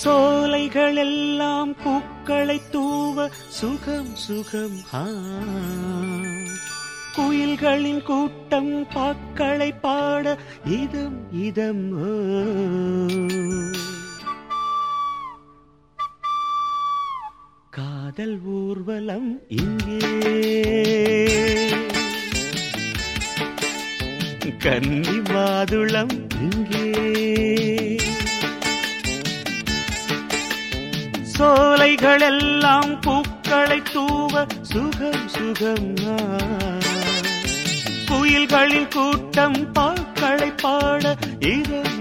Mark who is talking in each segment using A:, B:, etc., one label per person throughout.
A: சோலைகள் எல்லாம் பூக்களை தூவ சுகம் சுகம் குயில்களின் கூட்டம் பாக்களை பாட இதம் இதம் காதல் ஊர்வலம் இங்கே. கன்னி மாதுளம் இங்கே. சோலைகள் பூக்களை தூவ சுகம் சுகம் குயில்களின் கூட்டம் பாக்களை பாட இதம்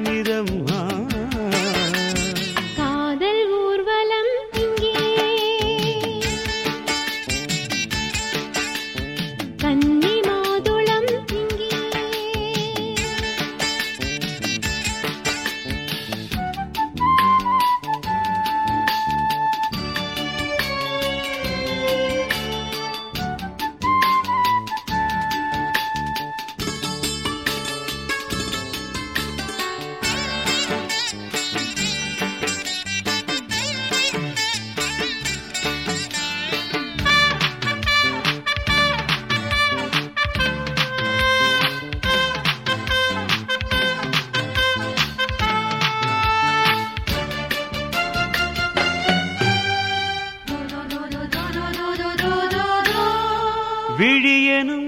A: விழியனும்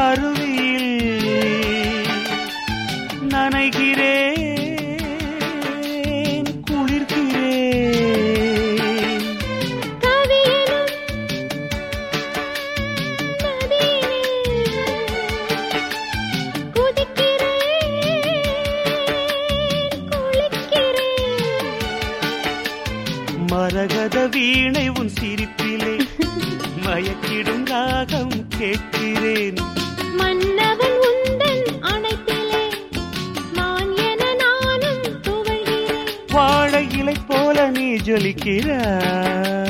A: அருவியில் நனைகிறேன் குளிர்கிறேன். மரகத வீணை உன் சிரிப்பிலே மயக்கிடும் ராகம் கேட்கிறேன்.
B: மன்னவன் உந்தன் அணைப்பிலே நான் என நானும்
A: வாழை இலை போல நீ ஜொலிக்கிறாய்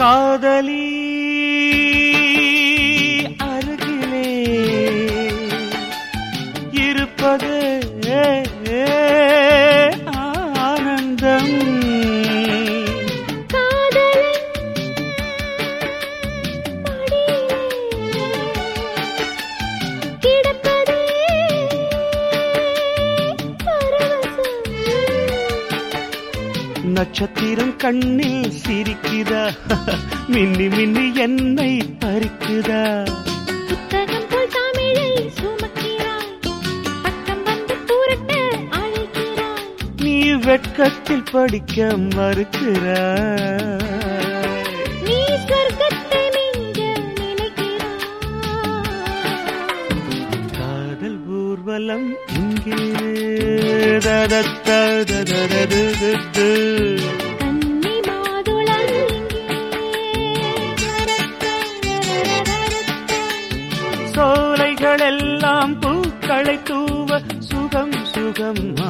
A: காதலி அருகிலே இருப்பது
B: ஏ
A: நட்சத்திரம் கண்ணில் சிரிக்குதா? மின்னி மின்னி என்னை பறிக்குதா?
B: புத்தகம் போல் தமிழை சுமக்கிறாய். பக்கம் வந்து அழைக்கிறாய்.
A: நீ வெட்கத்தில் படிக்க மறுக்கிறாய்.
B: நீ சொர்க்கத்தை
A: காதல் ஊர்வலம் இங்கே ததத்தததததது. சோலைகள் எல்லாம் பூக்களை தூவ சுகம் சுகம்